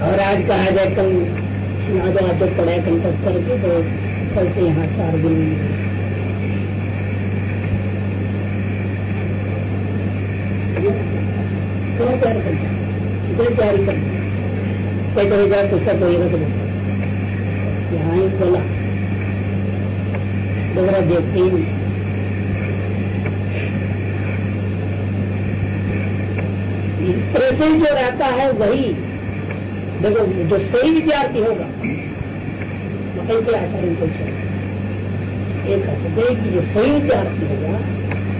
और आज कहा जाए कल आज आज पढ़ाई कंटक करके तो कल से यहाँ चार दिन तैयारी करता हज़ार तो ही बोला। देखते ही जो रहता है वही देखो, जो सही विद्यार्थी होगा मतलब के आचार्य को एक की जो सही विद्यार्थी होगा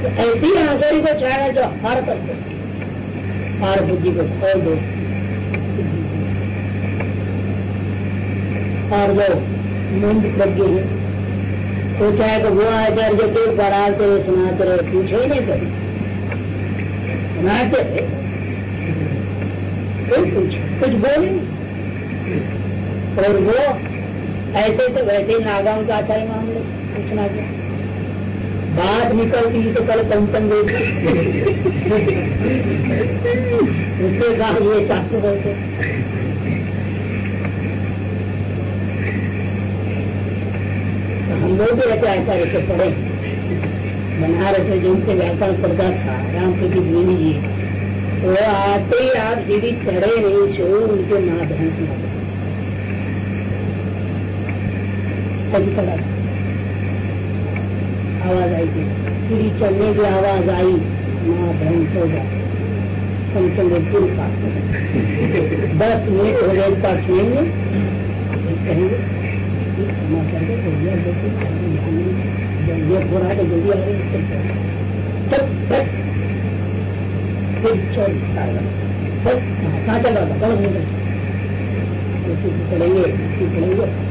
तो ऐसी आचार्य को चाहेगा जो हर करते हर बुद्धि को खोल दो। और जो मंद प्रज्ञ है तो चाहे तो वो आचार्य पेड़ पढ़ाते रहे सुनाते रहे पूछे ही नहीं कभी। सुनाते रहे कुछ कुछ बोले और वो ऐसे तो वैसे ही नागाम का आचार्य मामले पूछना क्या? बात निकलती तो कल पंचम उसके बाद ये शास्त्र बोलते तो हम लोग भी ऐसे आचार्य से पढ़े। बनारस में जिनसे व्यापार पड़ता था, राम प्रति जी वो आते ही आप सीढ़ी चढ़े नहीं छो उनके माध्यम कभी चढ़ा आवाज़ आई थी। सीढ़ी चढ़ने की आवाज़ आई। माँ कम से कम पूरी पास दस मिनट हो गए पास सुनेंगे कहेंगे ये हो रहा तो चल कौन नहीं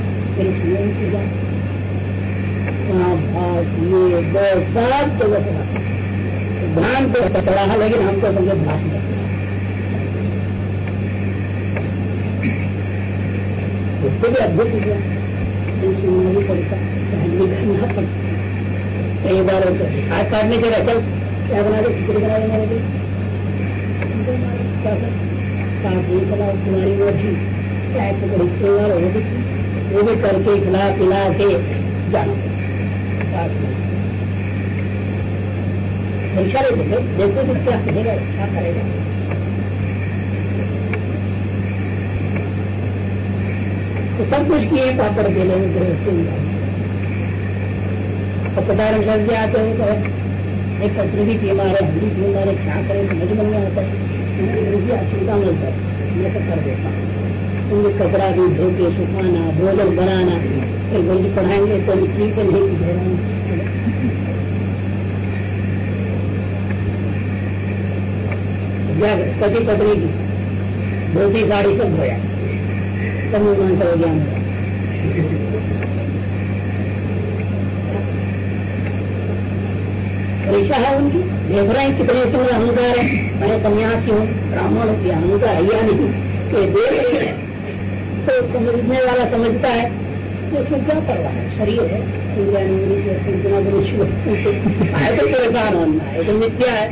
ध्यान तो पढ़ा है लेकिन हमको समझे भाष उसको भी अद्भुत हो कई बार आज काटने के चल क्या बना दे खिचड़ी बना देना तुम्हारी वो थी चाहे तो बड़ी सेवा हो थी वो भी करके खिला पिला के जाना परीक्षा ले देखो तो क्या कहेगा क्या करेगा। तो सब कुछ किए, पापड़ के लिए गृहस्थी और सर्दी आते हैं तो एक कचरी भी पी मारे हल्दी पी मारे, क्या करें, समझ में नहीं आता। है चिंता मत कर मैं तो कर देता हूँ। कपड़ा भी धो के सुखाना, भोजन बनाना, फिर गुरु पढ़ाएँगे तो ठीक है, नहीं दे रहा पति पत्नी की धोती साड़ी सब धोया। सब निर्माण हो गया परीक्षा है उनकी? देख रहे हैं कितने समय अहंकार है। मैं सन्यासी हूँ ब्राह्मण की अहंकार या नहीं? देख रहे हैं। तो समझने वाला समझता है तो उसमें क्या कर रहा है? शरीर है तो परेशान है तो मिथ्या है।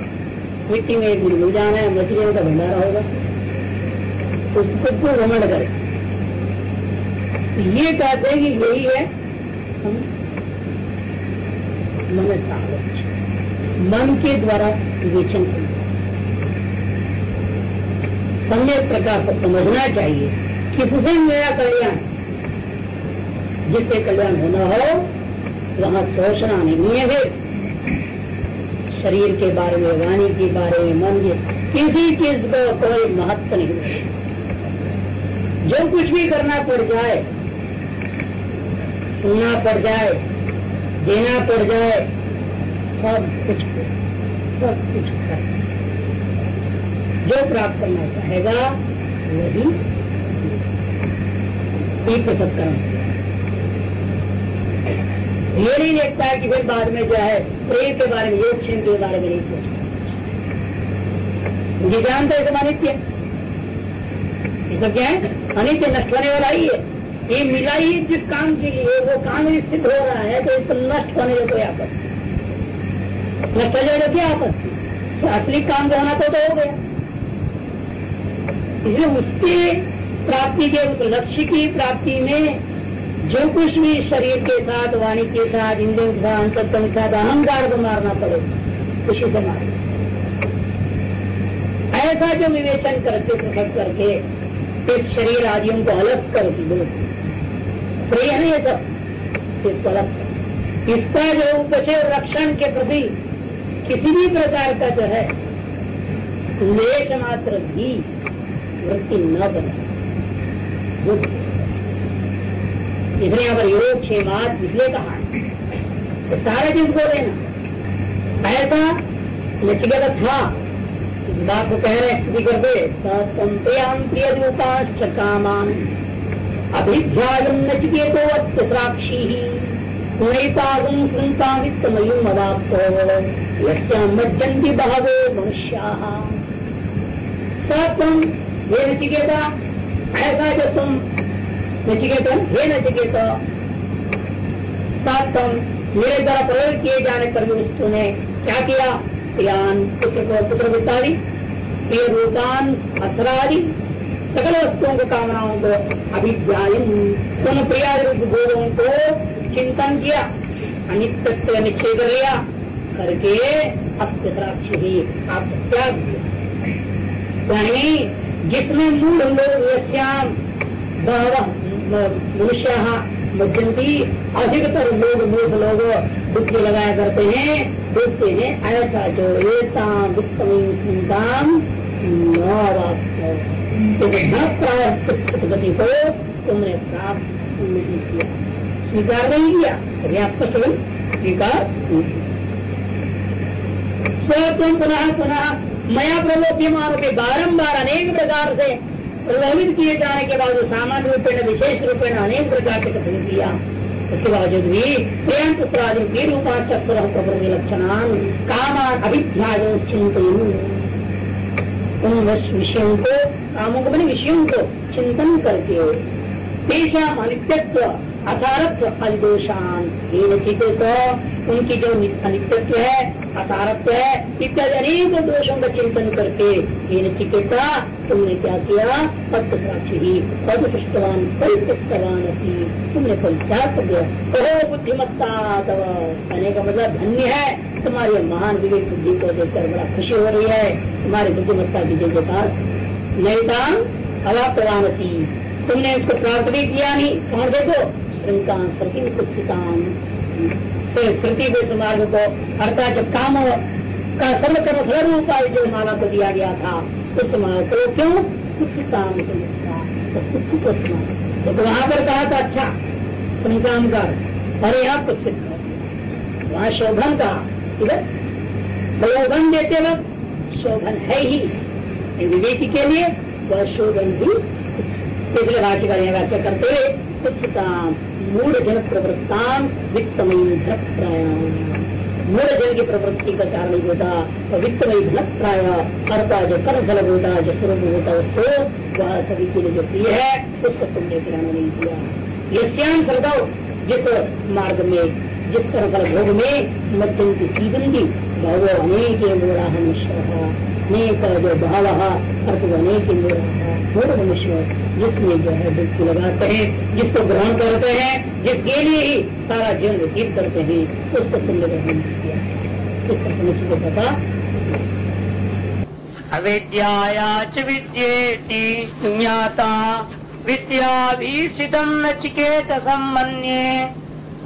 मिट्टी में एक मिल जाना है मछलियों का भंडारा होगा। उसको क्यों भ्रमण करे? ये कहते हैं कि यही है मन मन के द्वारा विवेचन सम्य प्रकार को समझना चाहिए। किससे मेरा कल्याण? जिससे कल्याण होना हो, वहाँ सोचना नहीं है शरीर के बारे में, वाणी के बारे में, मन के किसी चीज़ को कोई महत्व नहीं जो कुछ भी करना पड़ जाए, सुनना पड़ जाए, देना पड़ जाए, सब कुछ सब कुछ कर। जो प्राप्त करना चाहेगा, वही एक कर्म ये नहीं देखता है कि फिर बाद में जो है प्रेम के बारे में योग क्षेम के बारे में नहीं सोचता। मुझे जानते है सब अनित्य ये सब क्या है? अनित्य नष्ट होने वाला ही है। ये मिला ही जिस काम के लिए वो काम स्थित हो रहा है तो इसको नष्ट होने का कोई आपत्ति न चलेगा क्या आपत्ति तो असली काम जो होना तो, तो हो गया। इसलिए उसके प्राप्ति के लक्ष्य की प्राप्ति में जो कुछ भी शरीर के साथ, वाणी के साथ, इंद्रियों के साथ अंतत्व के साथ, अहंकार को मारना पड़े, खुशी से मार। ऐसा जो विवेचन करके प्रकट करके इस शरीर आदियों को अलग कर दो प्रिय है ये सब इसको अलग इसका जो उपचय रक्षण के प्रति किसी भी प्रकार का जो है मात्र भी वृत्ति न बने। इसलिए यहाँ पर योग क्षेमात इसलिए कहा तो सारे चीज़ को लेना ऐसा नचिकेत था। इस बात को कह रहे हैं करते संप्रयाम प्रिय रूपाश्च कामान अभिध्यायम नचिकेतो साक्षी ही कृंता यस्याम मज्जंती बहवो मनुष्या। सत्म ये नचिकेता ऐसा जो तुम नचिकेत हे नचिकेत तुम मेरे द्वारा प्रयोग किए जाने पर भी उसने क्या किया प्रियान पुत्र को पुत्र वितारी प्रिय रूपान असरादि सकल वस्तुओं को कामनाओं को अभिध्यायन तुम प्रिया भोगों को चिंतन किया अनित्य निश्चय कर लिया करके आप त्याग दिया यानी जिसमें मूल लोग मनुष्य मध्यंती अधिकतर लोग, मूर्ख लोग बुद्धि लगाया करते हैं, देखते हैं, ऐसा जो एताम वित्तम गति को तुमने प्राप्त नहीं किया। स्वीकार नहीं किया, पर्याप्त केवल स्वीकार स्वयं पुनः पुनः मया प्रलोभ्यमान के बारम्बार अनेक प्रकार से प्रभावित किए जाने के बाद सामान्य रूपेण, विशेष रूपेण अनेक प्रकार के कथन किया। उसके बावजूद भी प्रेम पुत्रादि के रूपा चक्र प्रकृति लक्षणान कामान अभिध्याय उन विषयों को, कामों को बने विषयों को चिंतन करके पेशा अनित्यत्व असारत्व अधिदोषान तो उनकी जो अनित्यत्व है असारत्व है, इत्यादि अनेक दोषों का चिंतन करके ये नचिकेता तुमने क्या किया? पद साक्षी ही पद पुष्टवान परिपुष्टवान तुमने परित्याग कर दिया कहो बुद्धिमत्ता कहने का मतलब धन्य है। तुम्हारे महान विवेक बुद्धि को देखकर बड़ा खुशी हो रही है। तुम्हारी बुद्धिमत्ता की जय पास नहीं था अला प्रवान तुमने इसको प्राप्त भी किया नहीं। कौन देखो? को मार्ग को अर्थात जब काम का सर्व उपाय जो माला को दिया गया था। उस मार्ग को। क्यों कुछ काम तो वहाँ पर कहा था अच्छा श्रृंकाम कर। अरे यहाँ कुछ वहाँ शोभन कहा ठीक है प्रयोभन देते वक्त शोभन है ही विवेकी के लिए, वह शोभन भी इसलिए भाष्य करें व्याख्या करते मूल जन प्रवृत्तान वित्तमयी मूल जन की प्रवृत्ति का कारण होता तो वित्तमयी धनक प्राय अर्थात जो कर्म फल होता है जो स्वरूप होता, उसको वह सभी के लिए जो प्रिय है, उसको तुमने ग्रहण नहीं किया। यश्याम सरदाओ जिस मार्ग में, जिस तरह फल भोग में मध्यम की सीज़न की भगव अनेक मूढ़ा मनुष्य अनेक जो भाव, अर्थ अनेक मूढ़ मनुष्य जिसमें जो है डुबकी लगाते हैं, जिसको ग्रहण करते हैं, जिसके लिए ही सारा जीवन व्यतीत करते हैं, उसको तुमने ग्रहण किया इसका सुनिश्चित पता अविद्याया च विद्याभीषितम नचिकेत सम्मन्ये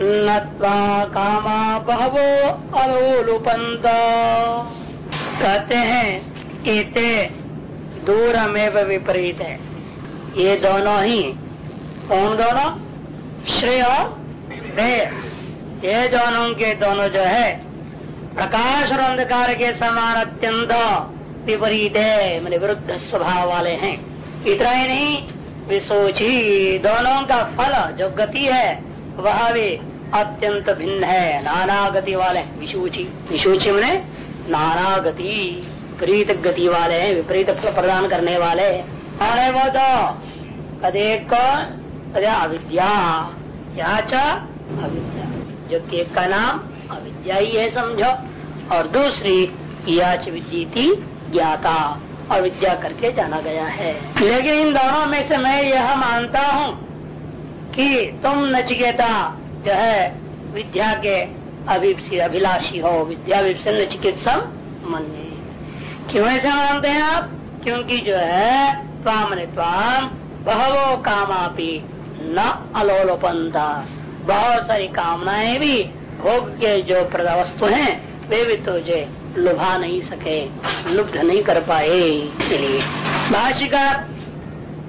नत्वा कामा बहवो अलोलुपंत कहते हैं दूरमेव विपरीत है। ये दोनों ही, कौन दोनों? श्रेय और देह। ये दोनों के दोनों जो है, प्रकाश और अंधकार के समान अत्यंत विपरीत है मैंने विरुद्ध स्वभाव वाले हैं। इतना ही नहीं, विशोची दोनों का फल, जो गति है, वह भी अत्यंत भिन्न है। नाना गति वाले विशूची। विशूची मैंने नाना गति विपरीत गति वाले हैं, विपरीत फल प्रदान करने वाले कौन है वो तो? कदे अविद्या। क्या अविद्या। जो कि एक का नाम अविद्या ही है, समझो। और दूसरी याच विद्यी ज्ञाता। और विद्या करके जाना गया है। लेकिन इन दोनों में से मैं यह मानता हूँ कि तुम नचिकेता जो है, विद्या के अभिलाषी हो। विद्या नचिकित्सा मन क्यों ऐसा मानते हैं आप? क्योंकि जो है त्वाम ने त्वाम बहवो कामापी न अलोलोपंता बहुत सारी कामनाएँ भी भोग के जो वस्तु है, वे भी तुझे लुभा नहीं सके लुब्ध नहीं कर पाए। इसलिए भाषिका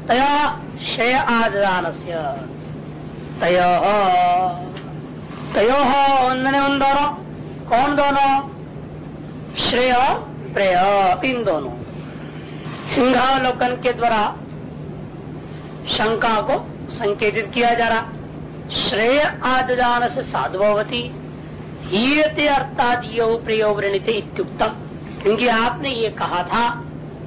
तया शय आदान तयो तयो उन दोनों कौन दोनों? श्रेय प्रेय इन दोनों। सिंहावलोकन के द्वारा शंका को संकेतित किया जा रहा। श्रेय आदान से साधुवती हीयते अर्थात यो प्रयोग इत्युक्तम। क्योंकि आपने ये कहा था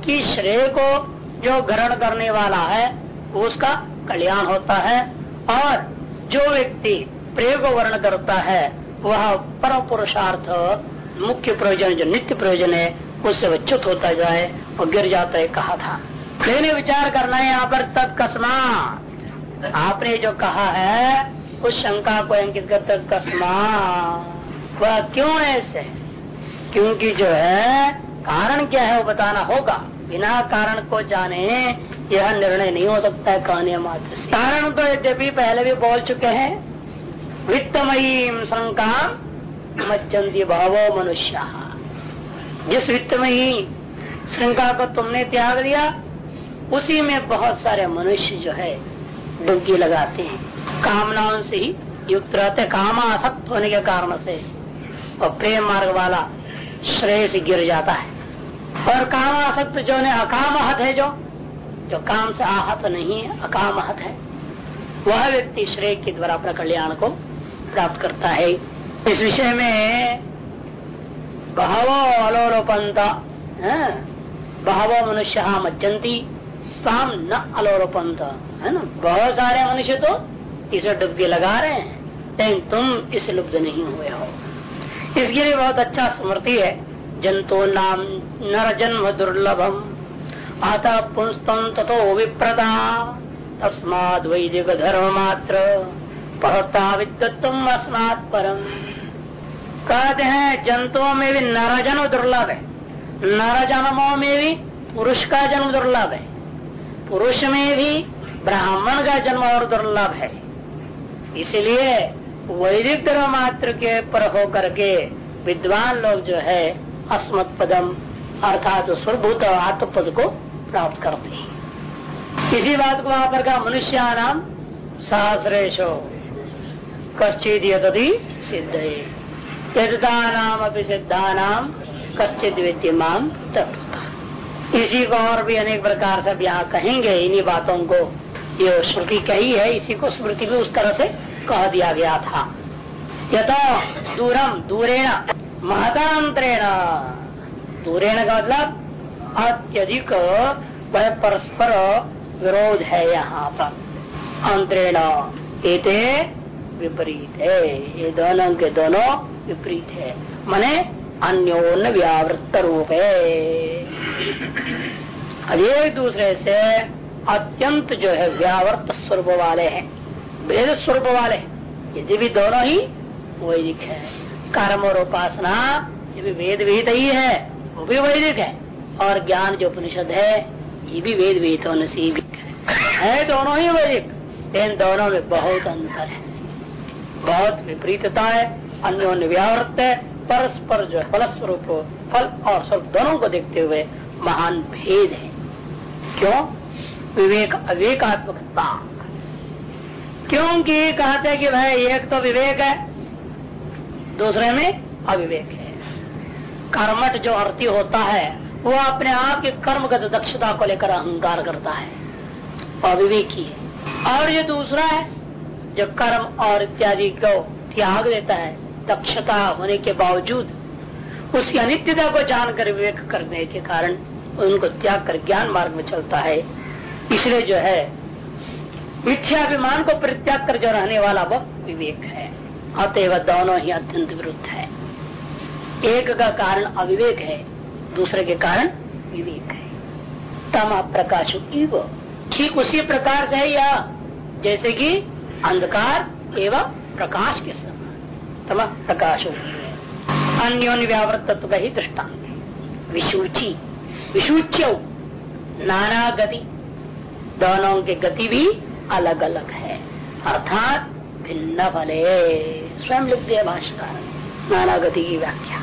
कि श्रेय को जो ग्रहण करने वाला है उसका कल्याण होता है और जो व्यक्ति प्रयोग वर्ण करता है, वह परम पुरुषार्थ, मुख्य प्रयोजन, जो नित्य प्रयोजन है उससे वच्युत होता जाए और गिर जाता है, कहा था। लेकिन विचार करना है यहाँ पर तत्कस्मात आपने जो कहा है, उस शंका को अंकित कर कस्मा वह क्यों ऐसे? क्योंकि जो है, कारण क्या है वो बताना होगा। बिना कारण को जाने यह निर्णय नहीं हो सकता है कहने मात्र कारण तो यद्यपि पहले भी बोल चुके हैं। वित्तमयी शंका मज्जंती भावो मनुष्य। जिस वित्त में ही श्रृंखला को तुमने त्याग दिया, उसी में बहुत सारे मनुष्य जो है, डुबकी लगाते हैं। कामनाओं से ही युक्त रहते कामासक्त होने के कारण से और प्रेम मार्ग वाला श्रेय से गिर जाता है। और काम आसक्त जो ने अकाम हत है जो जो काम से आहत नहीं है, अकाम हत है, वह व्यक्ति श्रेय के द्वारा अपने कल्याण को प्राप्त करता है। इस विषय में बहवो अलोलोपंता बहवो मनुष्य मज्जंती काम न अलोलोपंत है ना? बहुत सारे मनुष्य तो इसे डुबकी लगा रहे हैं, लेकिन तुम इस लुप्त नहीं हुए हो। इसके लिए बहुत अच्छा स्मृति है, जंतु नाम नर जन्म दुर्लभम आता पुंस्तम तथो विप्रदा, तस्माद वैदिक धर्म मात्र पढ़ता विद्वत्म अस्मात् परम। कहते हैं, जंतुओं में भी नर जन्म दुर्लभ है। नर जन्मों में भी पुरुष का जन्म दुर्लभ है। पुरुष में भी ब्राह्मण का जन्म और दुर्लभ है। इसलिए वैदिक धर्म मात्र के पर होकर के विद्वान लोग जो है अस्मत् पदम अर्थात आत्म पद को प्राप्त करते हैं। इसी बात को वहाँ पर कहा मनुष्य नाम सहस्रेशो। कश्चित यदि सिद्ध यदता नाम अपनी सिद्धा नाम कश्चित विद्यमान इसी को और भी अनेक प्रकार से यहाँ कहेंगे, इन्हीं बातों को ये श्रुति कही है, इसी को स्मृति भी उस तरह से कह दिया गया था। यथा दूरम दूरेण महतांतरेण दूरेण का मतलब अत्यधिक वह परस्पर विरोध है यहाँ पर। अंतरेण विपरीत है। ये दोनों के दोनों विपरीत है। माने अन्योन व्यावृत्त रूप। है एक दूसरे से अत्यंत जो है व्यावर्त स्वरूप वाले हैं। वेद स्वरूप वाले यदि भी दोनों ही वैदिक है। कर्म और उपासना, ये भी वेद विहित ही है, वो भी वैदिक है। और ज्ञान जो उपनिषद है, ये भी वेद विहित होने से है दोनों ही वैदिक, लेकिन दोनों में बहुत अंतर है। बहुत विपरीतता है। अन्योन्य व्यावृत है, परस्पर जो फल स्वरूप फल और स्वरूप दोनों को देखते हुए महान भेद है। क्यों? विवेक अविवेकात्मकता क्योंकि कहते हैं कि भाई, एक तो विवेक है, दूसरे में अविवेक है। कर्मठ जो अर्थी होता है, वो अपने आप के कर्मगत दक्षता को लेकर अहंकार करता है, अविवेकी है। और ये दूसरा है, जो कर्म और इत्यादि को त्याग देता है दक्षता होने के बावजूद उसकी अनित्यता को जानकर विवेक करने के कारण उनको त्याग कर ज्ञान मार्ग में चलता है। इसलिए जो है, मिथ्याभिमान को परित्याग कर जो रहने वाला वह विवेक है। अतएव दोनों ही अत्यंत विरुद्ध है। एक का कारण अविवेक है, दूसरे के कारण विवेक है। तम प्रकाश ठीक उसी प्रकार से है या जैसे कि अंधकार एवं प्रकाश के समान। तम प्रकाश। अन्योन्य व्यावृत तत्व का ही दृष्टांत विसूची। विसूच्य। नाना गति दोनों की गति भी अलग अलग है। अर्थात भिन्न फले स्वयं दिया भाषाकार नाना गति की व्याख्या।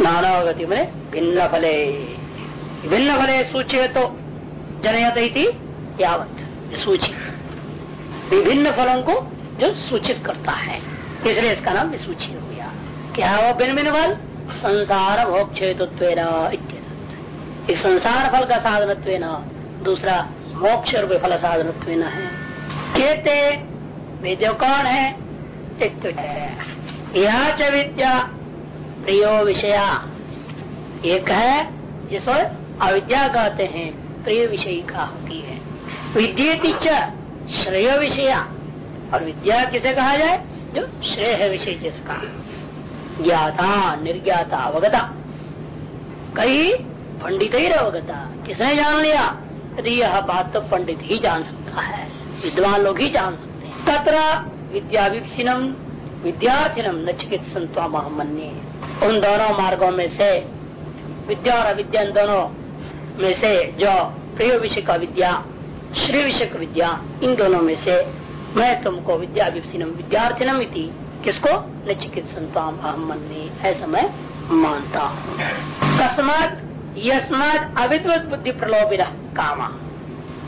नाना गति में भिन्न फले भिन्न फले सूचे तो जनयत यावत। सूची। विभिन्न फलों को जो सूचित करता है। इसलिए इसका नाम विसूची हो गया। क्या वो भिन्न भिन्न फल संसार मोक्ष एक संसार फल का साधन दूसरा मोक्ष रूप फल साधन है। कहते विद्या कौन है? एक तो यह च विद्या, प्रियो विषया। एक है, जिसको अविद्या कहते हैं, प्रिय विषय का होती है। विद्येति श्रेय विषया। और विद्या किसे कहा जाए? जो श्रेय है विषय जिसका ज्ञाता, निर्ज्ञाता अवगता। कई पंडित ही अवगता, किसने जान लिया? यदि यह बात तो पंडित ही जान सकता है, विद्वान लोग ही जान सकते हैं। तत्र विद्याभिक्षिनम विद्यार्थिनम नचिकित संतवा महामन्य उन दोनों मार्गों में से, विद्या और अविद्या दोनों में से, जो प्रिय विषय का विद्या श्री विषय विद्या, इन दोनों में से मैं तुमको विद्या विद्यार्थिनम इति किसको? न संताम अहम मन में ऐसा मैं मानता हूँ कस्मात, यस्मात अविद्वत बुद्धि प्रलोभित कामा।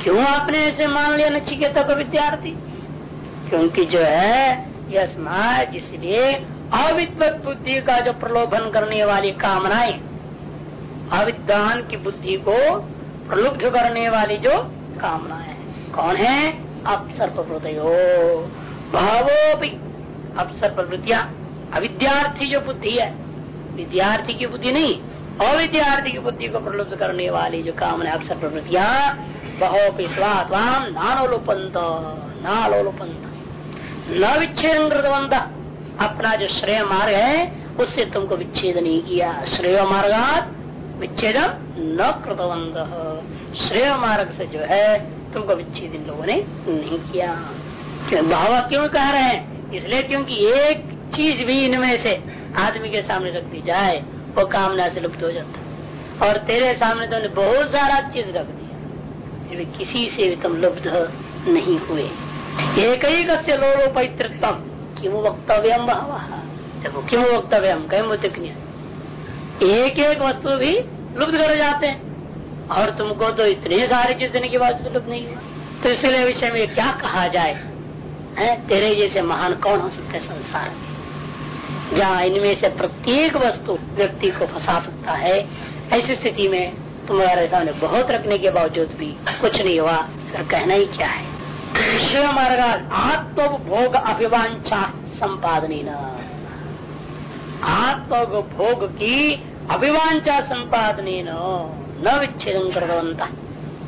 क्यों आपने ऐसे मान लिया, नचिकेता को विद्यार्थी? क्योंकि जो है, यस्मात जिसलिए अविद्वत बुद्धि का जो प्रलोभन करने वाली कामनाएँ, अविद्वान की बुद्धि को प्रलुब्ध करने वाली जो कामनाएँ कौन है? अप्सर प्रवृत्तो भावो भी अप्सर प्रवृत्तियाँ अविद्यार्थी जो बुद्धि है, विद्यार्थी की बुद्धि नहीं, अविद्यार्थी की बुद्धि को प्रलुप्त करने वाली जो कामना अक्सर प्रवृत्तियाँ बहोपी स्वात्वाम नानोलोपंत नालोलोपंत न विच्छेद अपना जो श्रेय मार्ग है, उससे तुमको विच्छेद नहीं किया। श्रेय मार्गात विच्छेद न कृतवंत श्रेय मार्ग से जो है तुमको विच्छेद इन लोगों ने नहीं किया। भावा क्यों कह रहे हैं? इसलिए क्योंकि एक चीज़ भी इनमें से आदमी के सामने रख दी जाए, वो कामना से लुप्त हो जाता और तेरे सामने तुमने बहुत सारा चीज़ रख दिया फिर किसी से भी तुम लुप्त नहीं हुए। एक ही कस्य लोलो पैतृत्व क्यों वक्तव्य देखो क्यों वक्तव्य कहीं मुतक एक एक वस्तु भी लुप्त कर जाते हैं। और तुमको तो इतने सारी चीज़ देने के बाद विलुप्त नहीं हुआ तो इसलिए विषय में क्या कहा जाए? है? तेरे जैसे महान कौन हो सकते संसार में? जहाँ इनमें से प्रत्येक वस्तु व्यक्ति को फंसा सकता है, ऐसी स्थिति में तुम्हारे सामने बहुत रखने के बावजूद भी कुछ नहीं हुआ, फिर कहना ही क्या है? शिव मार्ग आत्म आत्मभोग अभिवांछा संपादनी न। आत्मभोग की अभिवांछा संपादनी न। न विच्छेदन करवंता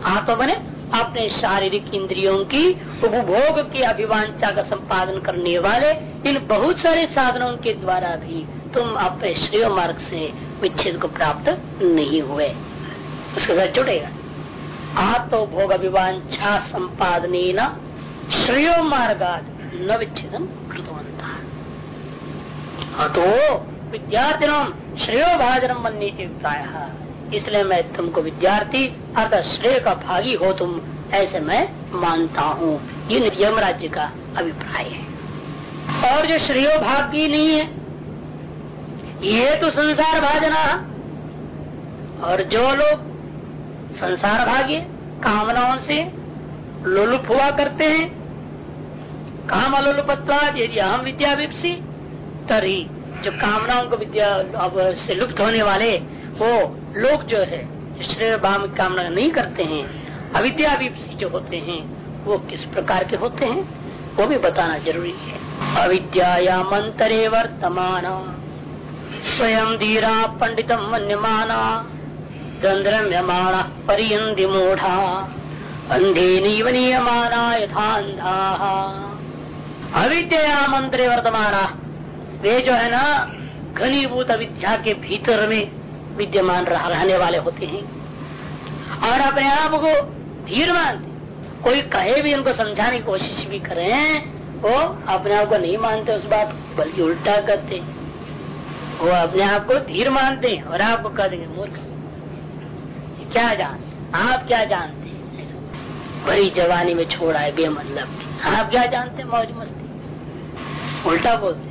आत्मा बने अपने शारीरिक इंद्रियों की, उपभोग की अभिवांछा का संपादन करने वाले इन बहुत सारे साधनों के द्वारा भी तुम अपने श्रेय मार्ग से विच्छेद को प्राप्त नहीं हुए। उसके साथ जुड़ेगा। आत्मभोग अभिवांछा संपादने न श्रेय मार्गाद न विच्छेदन कृतवंता तो विद्यार्थियों श्रेय भाजनम मनने प्राय। इसलिए मैं तुमको विद्यार्थी अर्थात श्रेय का भागी हो तुम, ऐसे मैं मानता हूँ। ये यम राज्य का अभिप्राय है। और जो श्रेय भागी नहीं है, ये तो संसार भाजना। और जो लोग संसार भाग्य, कामनाओं से लोलुप हुआ करते हैं, काम अलुलुपत्वाद यदि अहम विद्या तरी जो कामनाओं को विद्या से लुप्त होने वाले वो लोग जो है, श्रेय भाव कामना नहीं करते हैं, अविद्या जो होते हैं, वो किस प्रकार के होते हैं, वो भी बताना ज़रूरी है। अविद्या मंत्रे वर्तमान, स्वयं धीरा पंडितम मन्यमाना गंधर्म्यमाण परियंदि मूढ़ा अंधे नीयमाना यथांधा अविद्या मंत्रे वर्तमान, वे जो है ना, घनीभूत अविद्या के भीतर में विद्यमान रहने वाले होते हैं। और अपने आप को धीर मानते। कोई कहे भी, उनको समझाने की कोशिश भी करें, वो अपने आप को नहीं मानते उस बात को, बल्कि उल्टा करते। वो अपने आप को धीर मानते हैं और आपको कह देंगे, मूर्ख क्या जानते आप क्या जानते बड़ी जवानी में छोड़ा है बेमतलब। आप क्या जानते मौज मस्ती? उल्टा बोलते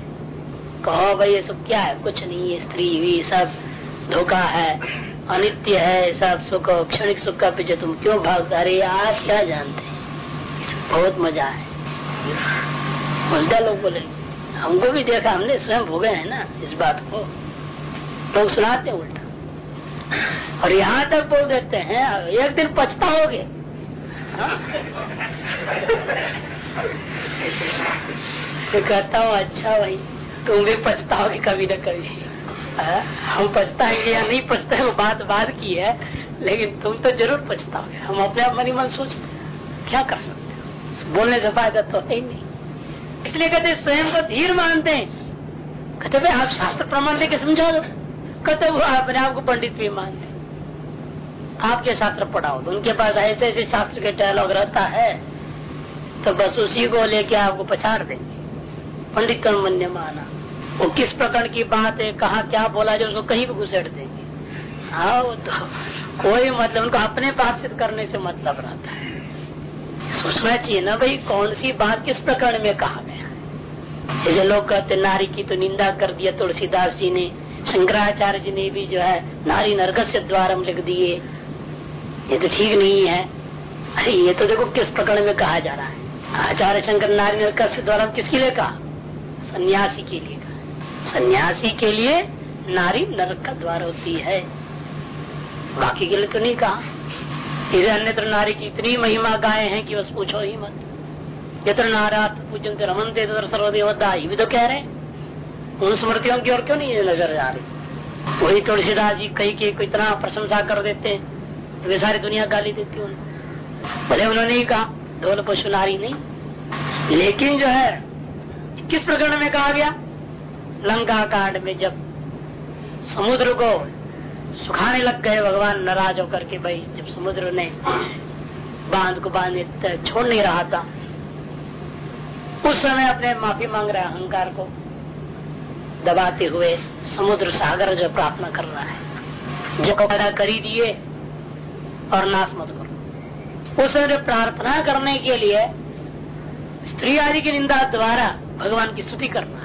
कहो भाई, ये सब क्या है? कुछ नहीं है, स्त्री हुई, सब धोखा है, अनित्य है सब सुख क्षणिक सुख का पीछे तुम क्यों भाग अरे आप क्या जानते बहुत मज़ा है। उल्टा लोग बोले, हमको भी देखा, हमने स्वयं भोगे हैं ना इस बात को। लोग सुनाते उल्टा। और यहाँ तक बोल देते हैं, एक दिन पछताओगे। तो कहता हूँ अच्छा भाई, तुम भी पछताओगे, कभी न कभी। हाँ? हम पछताएँगे या नहीं पछता है, वो बात बात की है, लेकिन तुम तो ज़रूर पछताओगे। हम अपने आप मनी मन सोचते क्या कर सकते बोलने से फ़ायदा तो है ही नहीं। इसलिए कहते स्वयं को धीर मानते हैं। कहते भाई, आप शास्त्र प्रमाण देके समझा दो। कहते वो अपने आप को पंडित भी मानते आपके शास्त्र पढ़ाओ तो उनके पास ऐसे ऐसे शास्त्र के डायलॉग रहता है। तो बस उसी को लेके आपको पछाड़ देंगे। पंडित कर्मण्य माना। वो किस प्रकार की बात है, कहा क्या बोला जाए, उसको कहीं भी घुसेड़ देंगे। हाँ तो कोई मतलब उनको अपने बात सिद्ध करने से मतलब रहता है। सोचना चाहिए ना भाई, कौन सी बात किस प्रकार में, कहा गया जैसे लोग कहते नारी की तो निंदा कर दिया तुलसीदास जी ने, शंकराचार्य जी ने भी जो है, नारी नरगस से द्वार लिख दिए। ये तो ठीक नहीं है। अरे, ये तो देखो किस प्रकरण में कहा जा रहा है। आचार्य शंकर नारी नरगस द्वारा किसके लिए कहा? सन्यासी के लिए सन्यासी के लिए नारी नरक का द्वार होती है। बाकी के लिए तो नहीं कहा। इसे अन्यत्र नारी की इतनी महिमा गाय है कि बस पूछो ही मत। यत्र नारा पूजन रमनते सर्वदेवता ये भी तो कह रहे उन स्मृतियों की ओर क्यों नहीं नज़र आ रही? वही तुलसीदास जी कई के इतना प्रशंसा कर देते हैं वे सारी दुनिया गाली देती उनको। भले उन्होंने ही कहा ढोल पशु नारी नहीं। लेकिन जो है, किस प्रकरण में कहा गया? लंका कांड में जब समुद्र को सुखाने लग गए, भगवान नाराज़ होकर के भाई, जब समुद्र ने बाँध को बाँध छोड़ नहीं रहा था। उस समय अपने माफ़ी मांग रहे अहंकार को दबाते हुए समुद्र सागर जो प्रार्थना कर रहा है, जो पैदा करी दिए और नाश मत करो। उस समय जो प्रार्थना करने के लिए स्त्री आदि की निंदा द्वारा भगवान की स्तुति करना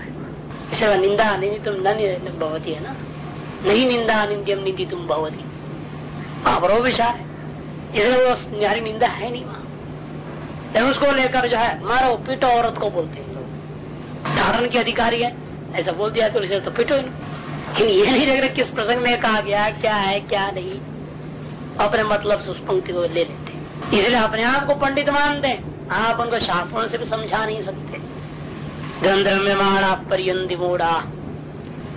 है इसे निंदा नहीं तुम न भवती, है ना? नहीं निंदा निंद्यम निंदी तुम भवती। अवरो विषय इसलिए वो न्यारी निंदा है नहीं वहाँ। उसको लेकर जो है, मारो, पीटो औरत को बोलते हैं लोग। धारण के अधिकारी है। ऐसा बोल दिया तो इसे तो पीटो लेकिन ये नहीं देख रहे किस प्रसंग में कहा गया, क्या है, क्या नहीं। अपने मतलब से उस पंक्ति को ले लेते इसलिए अपने आप को पंडित मानते हैं। आप उनको शास्त्रों से भी समझा नहीं सकते। गंधर्म्यमाणा पर्यंति मोड़ा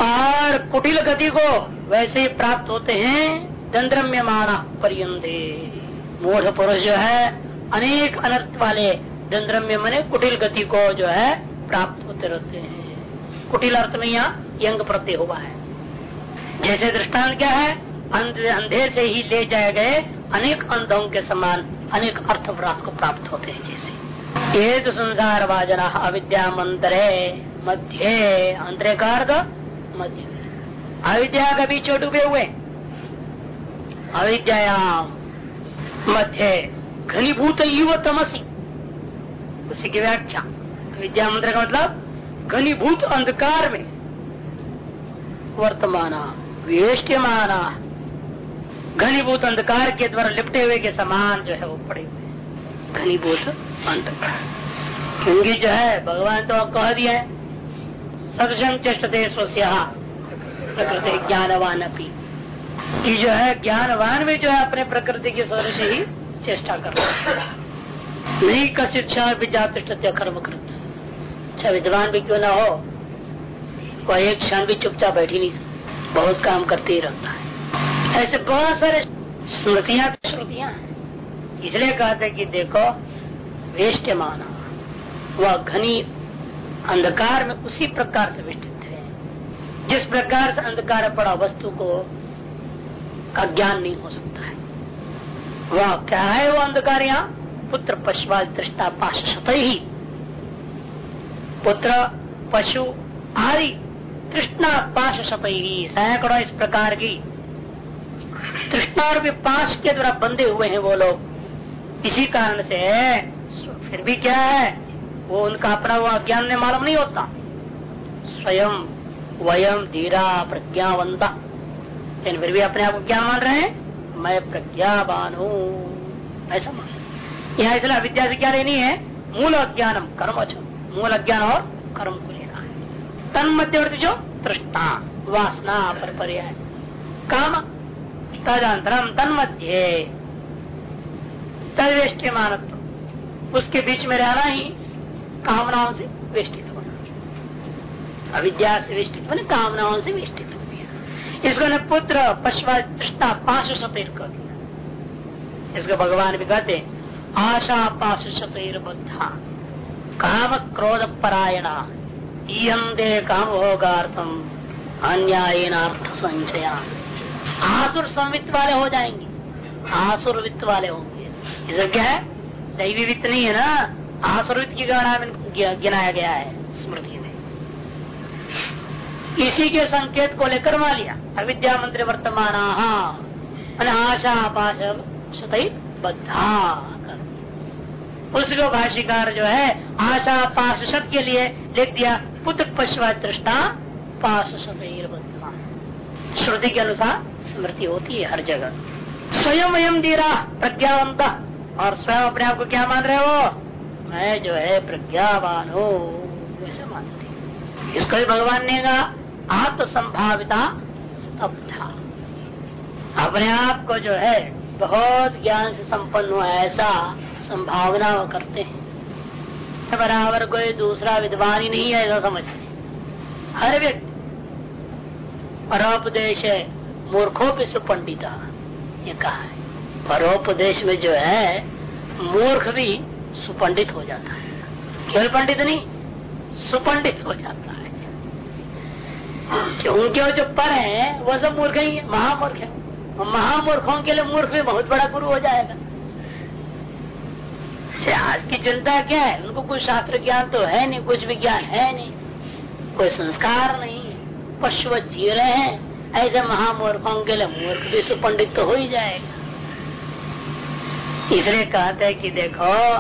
और कुटिल गति को वैसे ही प्राप्त होते हैं दंद्रम्यमाणा पर्यंते मूढ़ पुरुष जो है, अनेक अनर्थ वाले दंद्रम्य मने कुटिल गति को जो है प्राप्त होते रहते हैं। कुटिल अर्थ में यहाँ यंग प्रत्यय हुआ है। जैसे दृष्टांत क्या है अंधेर से ही ले जाए गए अनेक अंधों के समान अनेक अर्थ को प्राप्त होते हैं जैसे। तो संसार वाजना अविद्या मंत्रे मध्य अंतरे का मध्य। अविद्या का बीच डूबे हुए। अविद्याम मध्य, घनीभूत युव तमसी उसी की व्याख्या। विद्या मंत्र का मतलब घनीभूत अंधकार में। वर्तमाना वेष्ट्यमाना घनीभूत अंधकार के द्वारा लिपटे हुए के समान जो है वो पड़े हुए। घनीभूत अंधकार क्योंकि जो है, भगवान तो कह दिया है सदसंग चेष्टते प्रकृति ज्ञानवान अपनी कि जो है, ज्ञानवान भी जो है, अपने प्रकृति के स्वर से ही चेष्टा कर नहीं का शिक्षा विद्यातिष्ठत्य कर्मकृत। अच्छा विद्वान भी क्यों ना हो वह एक क्षण भी चुपचाप बैठी नहीं, बहुत काम करते ही रहता है। ऐसे बहुत सारे स्मृतियाँ श्रुतियाँ हैं इसलिए कहते कि देखो वेष्ट माना वह घनी अंधकार में उसी प्रकार से विष्टित है जिस प्रकार से अंधकार पड़ा वस्तु को का ज्ञान नहीं हो सकता है। वह क्या है वो अंधकार यहाँ? पुत्र पशुवा दृष्टा पाश ही पुत्र पशु आदि तृष्णा पाश ही सैकड़ों इस प्रकार की। तृष्णा और पाश के द्वारा बंधे हुए हैं वो लोग। इसी कारण से फिर भी क्या है? वो उनका अपना हुआ ज्ञान ने मालूम नहीं होता। स्वयं वयम धीरा प्रज्ञावंता। लेकिन फिर भी अपने आप को क्या मान रहे हैं? मैं प्रज्ञावान हूँ। ऐसा मान यहाँ इसलिए अविद्या से क्या लेनी है। मूल अज्ञानम कर्म मूल अज्ञान और कर्म को लेना है तन मध्यवर्ती जो तृष्णा वासना पर पर्याय। काम। तदंतरम तन मध्य तदवेष्टि मानत्व उसके बीच में रहना ही कामनाओं से वेष्टित होना। अविद्या से वेष्टित होने, कामनाओं से वेष्टित हो गया। इसको न पुत्र, पशुआ, तृष्णा पाँच सतेर कर दिया। इसको भगवान भी कहते आशा, पाश शतेर बद्धा। काम क्रोध परायणा। दे काम होगार्थम अन्यायनार्थ संचया आसुर संवित वाले हो जाएँगे। आसुर वित्त वाले होंगे। इसे क्या है? दैवी वित्त नहीं है ना? आसुर वित्त की गणना में गिनाया गया है स्मृति में। इसी के संकेत को लेकर मान लिया। अविद्या मंत्री वर्तमान आशा पाश सतई बद्धा उसको भाष्यकार जो है, आशा पाश शब्द के लिए लिख दिया। पुत्र पशुआ दृष्टा पाश बद्धा श्रुति के अनुसार स्मृति होती है हर जगह। स्वयं वयम दीरा प्रज्ञावंत। और स्वयं अपने आप को क्या मान रहे हो? मैं जो है प्रज्ञावान हो वैसे मानते इसको भी भगवान ने कहा आत्म संभाविता स्तब्धा। अपने आप को जो है, बहुत ज्ञान से संपन्न हुआ, ऐसा संभावना करते हैं। बराबर कोई दूसरा विद्वान ही नहीं है, ऐसा समझते हर व्यक्ति, परोपदेश है, मूर्खों पे सुपंडिता। ये कहा है। परोपदेश में जो है, मूर्ख भी सुपंडित हो जाता है। केवल पंडित नहीं? सुपंडित हो जाता है। उनके जो पर है, वो सब मूर्ख ही है, महामूर्ख है। महामूर्खों के लिए मूर्ख भी बहुत बड़ा गुरु हो जाएगा। आज की चिंता क्या है? उनको कुछ शास्त्र ज्ञान तो है नहीं, कुछ भी ज्ञान है नहीं, कोई संस्कार नहीं, पशु जी रहे हैं। ऐसे महामूर्खों के लिए मूर्ख भी सुपंडित तो हो ही जाएगा इसलिए कहते हैं कि देखो,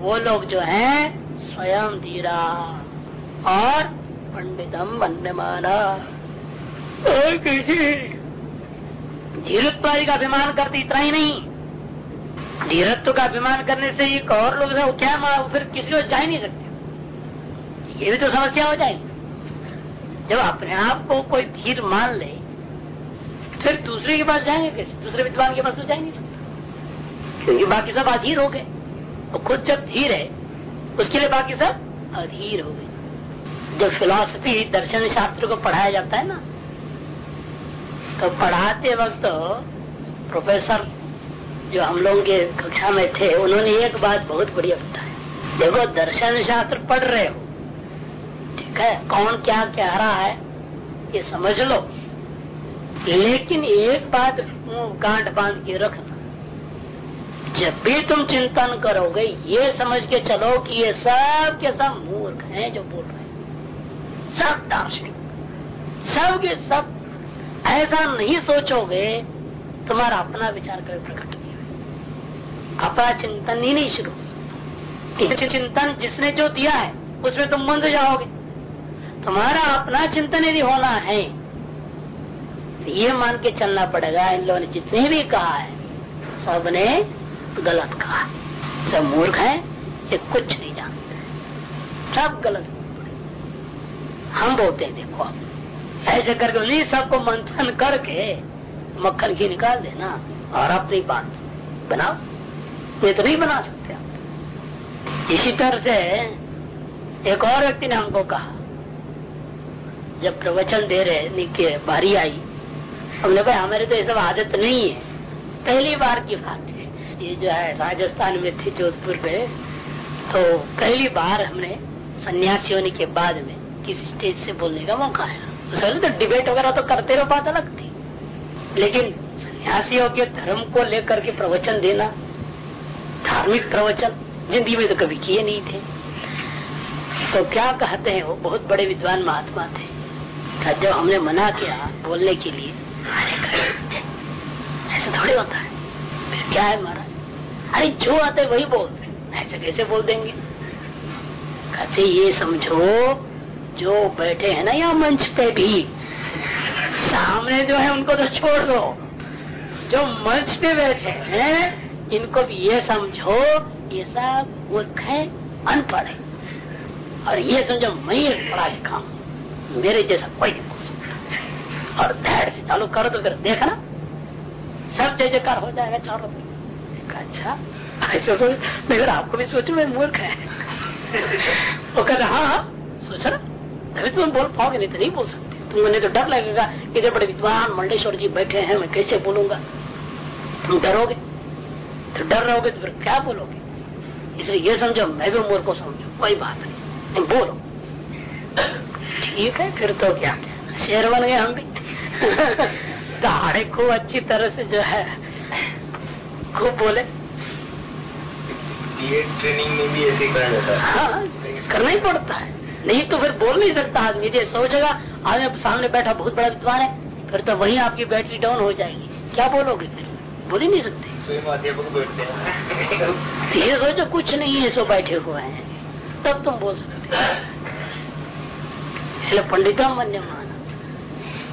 वो लोग जो हैं, स्वयं धीरा और पंडितम बनने माना का अभिमान करते इतना ही नहीं। धीरत्व का अभिमान करने से एक और लोग वो क्या मारा फिर किसी को जा ही नहीं सकते। ये भी तो समस्या हो जाएगी। जब अपने आप को कोई धीर मान ले फिर दूसरे के पास जाएँगे कैसे? दूसरे विद्वान के पास तो जा नहीं सकते क्योंकि बाकी सब अधीर हो गए। तो खुद जब धीर है, उसके लिए बाकी सब अधीर हो गए। जब फिलोसफी दर्शन शास्त्र को पढ़ाया जाता है ना तो पढ़ाते वक्त तो प्रोफेसर जो हम लोगों के कक्षा में थे, उन्होंने एक बात बहुत बढ़िया बताया देखो, दर्शन शास्त्र पढ़ रहे हो, ठीक है? कौन क्या कह रहा है, ये समझ लो। लेकिन एक बात गांठ बाँध के रखना जब भी तुम चिंतन करोगे, ये समझ के चलो कि ये सब के सब मूर्ख हैं जो बोल रहे हैं। सब दार्शनिक। सब के सब ऐसा नहीं सोचोगे, तुम्हारा अपना विचार कर प्रकट नहीं अपना चिंतन ही नहीं शुरू चिंतन जिसने जो दिया है, उसमें तुम बंद जाओगे। तुम्हारा अपना चिंतन यदि होना है तो ये मान के चलना पड़ेगा इन लोगों ने जितने भी कहा है, सबने गलत कहा है। सब मूर्ख है, ये कुछ नहीं जानते। सब गलत हम बोलते हैं, देखो आप। ऐसे करके नहीं, सबको मंथन करके मक्खन घी निकाल देना, और अपनी बात बनाओ। ये तो नहीं बना सकते आप। इसी तरह से एक और व्यक्ति ने हमको कहा, जब प्रवचन दे रहे निके बारी आई हमने भाई हमारे तो ये सब आदत नहीं है। पहली बार की बात है। ये जो है, राजस्थान में थे जोधपुर में तो पहली बार हमने सन्यासी होने के बाद में किसी स्टेज से बोलने का मौका तो सर तो डिबेट वगैरह तो करते रहो, बात अलग थी। लेकिन सन्यासी हो के धर्म को लेकर के प्रवचन देना, धार्मिक प्रवचन, ज़िंदगी में तो कभी किए नहीं थे। तो क्या कहते हैं, वो बहुत बड़े विद्वान महात्मा थे, जब हमने मना किया बोलने के लिए ऐसा थोड़ी होता है। फिर क्या है महाराज? अरे जो आते वही बोलते ऐसे कैसे बोल देंगे? कहते ये समझो, जो बैठे हैं ना यहाँ मंच पे भी, सामने जो है उनको तो छोड़ दो। जो मंच पे बैठे हैं, इनको भी ये समझो, ये सब मूर्ख है, अनपढ़ है। और ये समझो, मैं पढ़ा लिखा हूँ। मेरे जैसा कोई नहीं बोल सकता। और धैर्य से चालू करो तो फिर देखना। सब जय जयकार हो जाएगा चारों अच्छा। ऐसे सोच मैं आपको भी सोचू, मैं मूर्ख है। वो कहते हाँ हाँ सोच ना। तभी तुम बोल पाओगे, नहीं तो नहीं बोल सकते। तुमने तो डर लगेगा इधर बड़े विद्वान मंडेश्वर जी बैठे हैं, मैं कैसे बोलूँगा? तुम डरोगे? तो डर रहोगे तो फिर क्या बोलोगे? इसलिए ये समझो, मैं भी मूर्ख को समझो। कोई बात नहीं। तुम बोलो। ठीक है, फिर तो क्या? शेर बन गए हम भी। दहाड़े खूब अच्छी तरह से जो है खूब बोले। ट्रेनिंग में भी ऐसे कहा जाता है। हाँ करना ही पड़ता है। नहीं तो फिर बोल नहीं सकता आदमी। ये सोचेगा आदमी सामने बैठा बहुत बड़ा विद्वान है फिर तो वहीं आपकी बैटरी डाउन हो जाएगी। क्या बोलोगे फिर? बोल ही नहीं सकते। हैं। ये सोचो कुछ नहीं है सो बैठे हुए हैं। तब तुम बोल सकते इसलिए पंडिता मान्य माना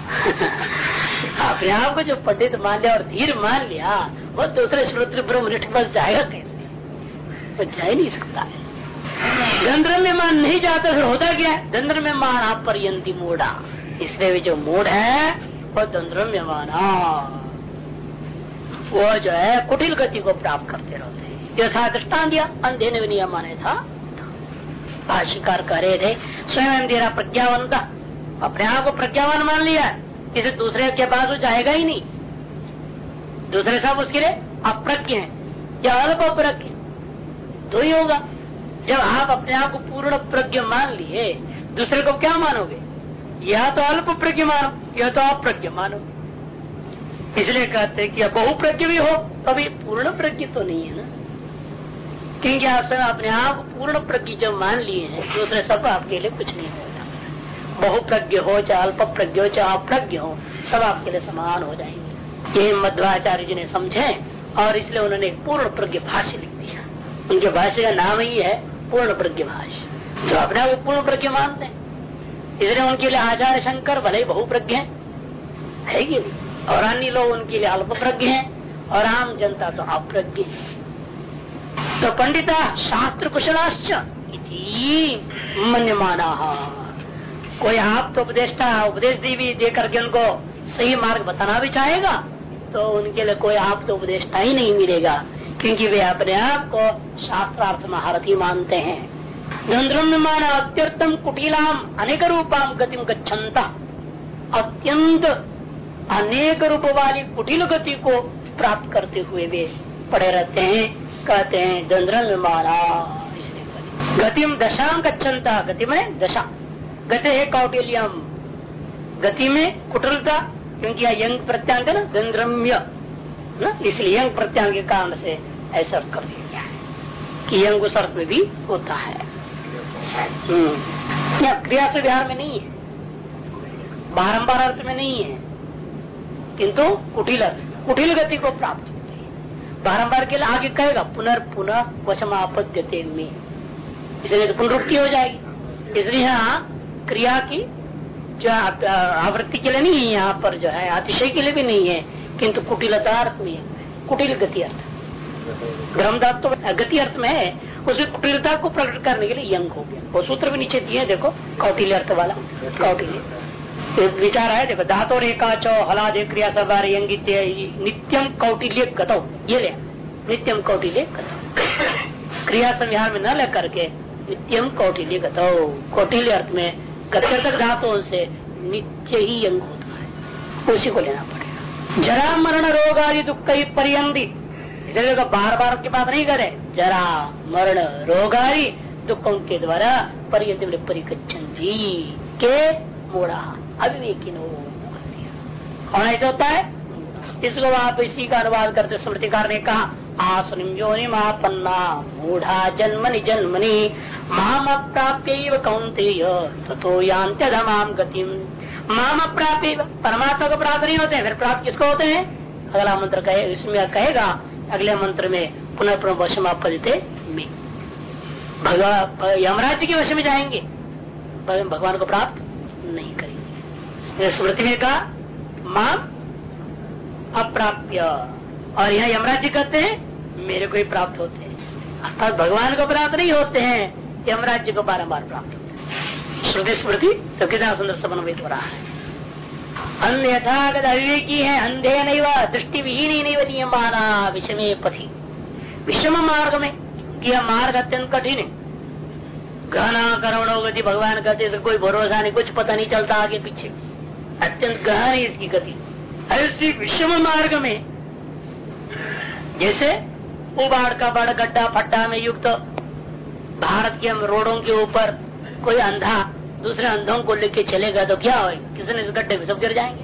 अपने आप को जो पंडित मान लिया और धीर मान लिया, वो दूसरे श्रोत्र ब्रह्म के पास जाएगा कैसे? वो जा ही नहीं सकता। है गंधर्व में मान नहीं जाता, फिर होता क्या? है गंधर्व में मान आप पर्यंती मोड़ा। इसलिए भी जो मूड है, वो गंधर्व में माना। वो जो है, कुटिल गति को प्राप्त करते रहते हैं। यथा दृष्टान दिया, अंधे ने भी नियम माने था। कह रहे थे, स्वयं तेरा प्रज्ञावंत। अपने आप को प्रज्ञावान मान लिया इसे दूसरे के पास वो जाएगा ही नहीं। दूसरे सब उसके लिए अप्रज्ञ है। या अल्प अप्रज्ञ तो ही होगा। जब आप अपने आप को पूर्ण प्रज्ञ मान लिए, दूसरे को क्या मानोगे? या तो अल्प प्रज्ञ मानो, या तो अप्रज्ञ मानो। इसलिए कहते हैं कि बहुप्रज्ञ भी हो, तभी पूर्ण प्रज्ञ तो नहीं है ना। क्योंकि आप सब अपने आप पूर्ण प्रज्ञ जब मान लिए हैं, दूसरे सब आपके लिए कुछ नहीं होता बहुप्रज्ञ हो चाहे अल्प प्रज्ञ हो चाहे अप्रज्ञ हो, सब आपके लिए समान हो जाएँगे। ये मध्वाचार्य जी ने समझे और इसलिए उन्होंने पूर्ण प्रज्ञ भाष्य लिख दिया। उनके भाष्य का नाम ही है पूर्ण प्रज्ञ भाष्य। जो अपने आप पूर्ण प्रज्ञ मानते हैं। इसलिए उनके लिए आचार्य शंकर भले ही बहुप्रज्ञ है कि नहीं? और अन्य लोग उनके लिए अल्प प्रज्ञ है और आम जनता तो अप्रज्ञ तो पंडिता शास्त्र कुशलाश्च मन माना कोई आप तो उपदेष्टा, उपदेश दी भी दे करके उनको सही मार्ग बताना भी चाहेगा तो उनके लिए कोई आप तो उपदेष्टा ही नहीं मिलेगा, क्योंकि वे अपने आप को शास्त्रार्थ महारथी मानते हैं। गंध्रम माना अत्यंतम कुटिलाम अनेक रूपाम गतिम गच्छन्ता। अत्यंत अनेक रूप वाली कुटिल गति को प्राप्त करते हुए वे पड़े रहते हैं, कहते हैं मारा गतिम दशा गच्छन्ता गति में दशा। गति है कौटिल्यम। गति में कुटिलता, क्योंकि यह यंग प्रत्यांग है ना दंद्रम्य इसलिए यंग प्रत्यांग के कारण से ऐसा अर्थ कर दिया गया है कि यंग उस अर्थ में भी होता है। क्रिया से बिहार में नहीं है। बारम्बार अर्थ में नहीं है। किंतु कुटिल कुटिल गति को प्राप्त होती है। बारम्बार के लिए आगे कहेगा पुनर्पुनः वचमापद्यते में। इसलिए तो पुनरुक्ति हो जाएगी। इसलिए यहाँ क्रिया की, जो आवृत्ति के लिए नहीं है, यहाँ पर जो है, अतिशय के लिए भी नहीं है, किंतु कुटिलता अर्थ में कुटिल गति अर्थ ब्रह्मदात तो गति अर्थ में है, उसमें कुटिलता को प्रकट करने के लिए यंग हो गया। वो सूत्र भी नीचे दिए देखो कौटिल्य अर्थ वाला, कौटिल्य। विचार है देखो, धातो रेखा चौ हलादे क्रिया सवार यंगित नित्यम कौटिल्य गतौ, ये ले। नित्यम कौटिल्य क्रिया संविहार में न लेकर के नित्यम कौटिल्य गतौ। कौटिल्य अर्थ में गत्यर्थक धातुओं से नित्य ही अंग होता है। उसी को लेना पड़ेगा। जरा मरण रोग आदि दुख ही पर्यंती इसलिए बार बार की बात नहीं करे। जरा मरण रोगारी दुखों के द्वारा पर्यंत परिकच्छन्ति के मोड़ा अविवेकी कौन ऐसा होता है? इसको आप इसी का अनुवाद करते, स्मृतिकार ने कहा आसनिम योनि महापन्ना मूढ़ा जन्मनि जन्मनि माम प्राप्य कौंते तथो यांत्यधमाम गतिम। माम प्राप्य परमात्मा को प्राप्त नहीं होते फिर प्राप्त किसको होते हैं? अगला मंत्र कहे, इसमें कहेगा, अगले मंत्र में पुनः पुनः वशम आपदिते में। यमराज के वश में जाएँगे भगवान को प्राप्त नहीं करेंगे। स्मृति में कहा माम अप्राप्य और यहाँ यमराज जी कहते हैं, मेरे को ही प्राप्त होते हैं। अर्थात भगवान को प्राप्त नहीं होते हैं, यमराज्य को बारम्बार प्राप्त होते हैं। श्रुति स्मृति तो कितना सुंदर समन्वित हो रहा है। अन्य यथागत अविवेकी है, अंधे नहीं व दृष्टि विहीन नहीं व नियमाना, विषमे पथी। विषम मार्ग में यह मार्ग अत्यंत कठिन है। गहना करोड़ों गति भगवान कहते तो कोई भरोसा नहीं, कुछ पता नहीं चलता आगे पीछे। अत्यंत गहन है इसकी गति। ऐसी विषम मार्ग में जैसे उबाड़ का बड़ गड्ढा फट्टा में युक्त, भारत के रोडों के ऊपर कोई अंधा दूसरे अंधों को लेके चलेगा तो क्या होगा किसी ने इस गड्ढे में सब गिर जाएँगे?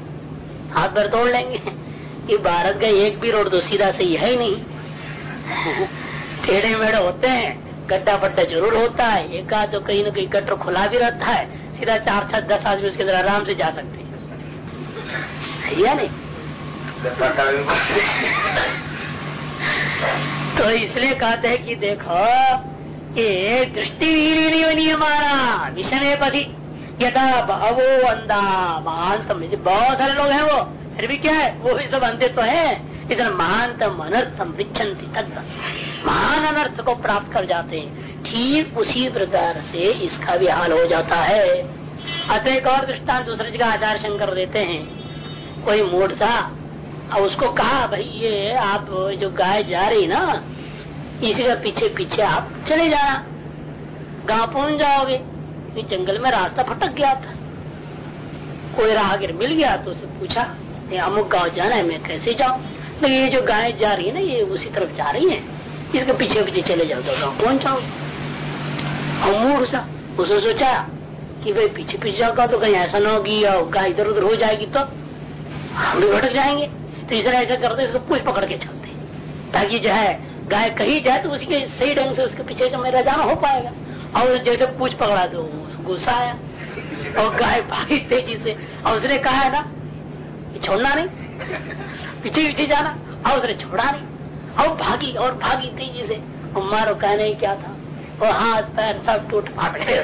हाथ भर तोड़ लेंगे। ये भारत का एक भी रोड तो सीधा सही है ही नहीं। टेढ़े मेढ़े होते हैं, गड्ढा पट्टा ज़रूर होता है। एक आध तो कहीं ना कहीं गटर खुला भी रहता है। सीधा चार छह दस आदमी उसके अंदर आराम से जा सकते हैं। या नहीं? तो इसलिए कहते हैं कि देखो ये दृष्टि नहीं हमारा विषय पति बहवो अंधा महानतम बहुत सारे लोग हैं वो, फिर भी क्या है? वो भी सब अंधे तो है। इधर महानतम अनर्थम विच्छन्ति तक महान अनर्थ को प्राप्त कर जाते हैं। ठीक उसी प्रकार से इसका भी हाल हो जाता है। अतः एक और दृष्टांत दूसरे जगह आचार्य शंकर देते हैं। कोई मूड था और उसको कहा, भाई ये आप जो गाय जा रही ना, इसी का पीछे पीछे आप चले जाना। गाँव पहुँच जाओगे। तो जंगल में रास्ता भटक गया था। कोई राहगीर मिल गया तो उसे पूछा अमुक गाँव जाना है, मैं कैसे जाऊँ? तो ये जो गाय जा रही है ना, ये उसी तरफ़ जा रही है। इसके पीछे पीछे चले जाओ तो गाँव पहुँच जाओ। और सा, उसने सोचा कि भाई पीछे पीछे जाओगा तो कहीं ऐसा ना होगी या गाय इधर उधर हो जाएगी तो हम भी भटक जाएँगे। तो इस ऐसा करते इसको पूछ पकड़ के चलते ताकि जो है, गाय कहीं जाए तो उसके सही ढंग से उसके पीछे का मेरा जाना हो पाएगा। और जैसे पूछ पकड़ा दो गुस्सा आया। और गाय भागी तेज़ी से। और उसने कहा है ना छोड़ना नहीं। पीछे पीछे जाना। और उसने छोड़ा नहीं। और भागी और भागी तेज़ी से। और मारो कहने क्या था। और हाथ, पैर सब टूट फाट गए।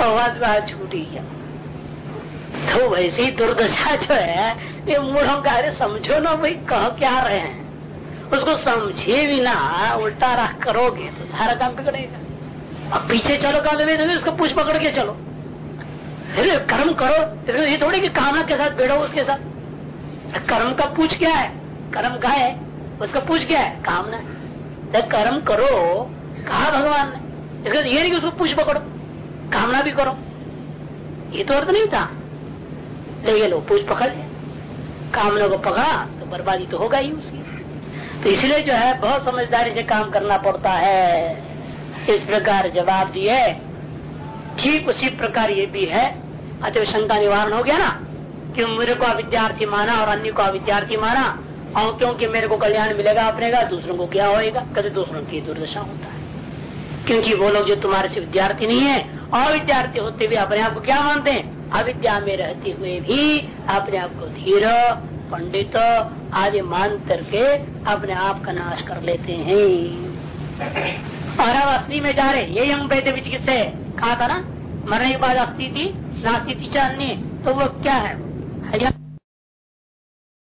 और हाथ छूट ही गया। तो वैसी दुर्दशा जो है, ये मूढ़ों का अरे समझो ना भाई, कह क्या रहे हैं? उसको समझे भी ना, उल्टा राह करोगे तो सारा काम बिगड़ेगा। अब पीछे चलो काम तो उसको पूछ पकड़ के चलो। अरे कर्म करो ये थोड़ी कि कामना के साथ बैठो उसके साथ। कर्म का पूछ क्या है? कर्म का है, उसका पूछ क्या है? कामना। है कर्म करो, कहा भगवान ने? इसका ये नहीं कि उसको पूछ पकड़ो, कामना भी करो। ये तो अर्थ नहीं था। ले लो, पूछ पकड़। कामना को पकड़ा तो बर्बादी तो होगा ही उसकी। तो इसलिए जो है, बहुत समझदारी से काम करना पड़ता है। इस प्रकार जवाब दिए। ठीक उसी प्रकार ये भी है। अतः शंका निवारण हो गया ना, कि मेरे को अविद्यार्थी माना और अन्य को अविद्यार्थी माना, और क्योंकि मेरे को कल्याण मिलेगा अपने का, दूसरों को क्या होएगा? कभी दूसरों की दुर्दशा होता है। क्योंकि वो लोग जो तुम्हारे से विद्यार्थी नहीं है और विद्यार्थी होते भी अपने आप को क्या मानते हैं? अविद्या में रहते हुए भी अपने आप को धीर, पंडित आदि मान करके अपने आप का नाश कर लेते हैं। और अब अस्थि में जा रहे यही हम वैद्य चिकित्सा कहा था ना, मरने के बाद थी, नास्ती थी अन्य तो वो क्या है?